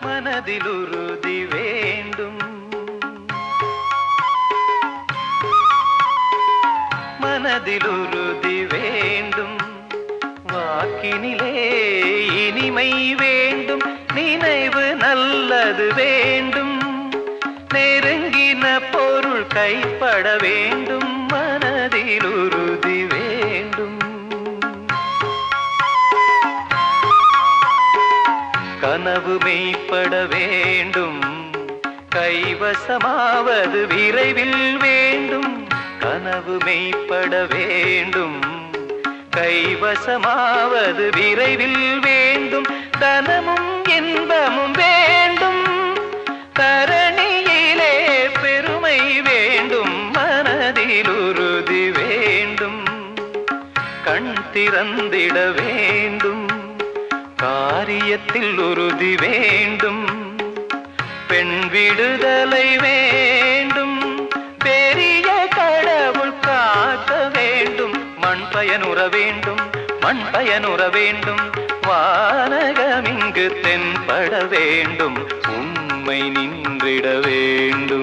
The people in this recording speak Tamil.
மனதில் உறுதி வேண்டும். மனதில் உறுதி வேண்டும். வாக்கினிலே இனிமை வேண்டும். நினைவு நல்லது வேண்டும். நெருங்கின பொருள் கைப்பட வேண்டும். மனதில் கனவு மெய்ப்பட வேண்டும். கைவசமாவது விரைவில் வேண்டும். கனவு மெய்ப்பட வேண்டும். கைவசமாவது விரைவில் வேண்டும். தனமும் இன்பமும் வேண்டும். தரணியிலே பெருமை வேண்டும். மனதில் உறுதி வேண்டும். கண் திறந்திட வேண்டும். காரியத்தில் உறுதி வேண்டும். பெண் விடுதலை வேண்டும். பெரிய கடவுள் காக்க வேண்டும். மண் பயனுற வேண்டும். மண் பயனுற வேண்டும். வானகம் இங்கு தென்பட வேண்டும். உண்மை நின்றிட வேண்டும்.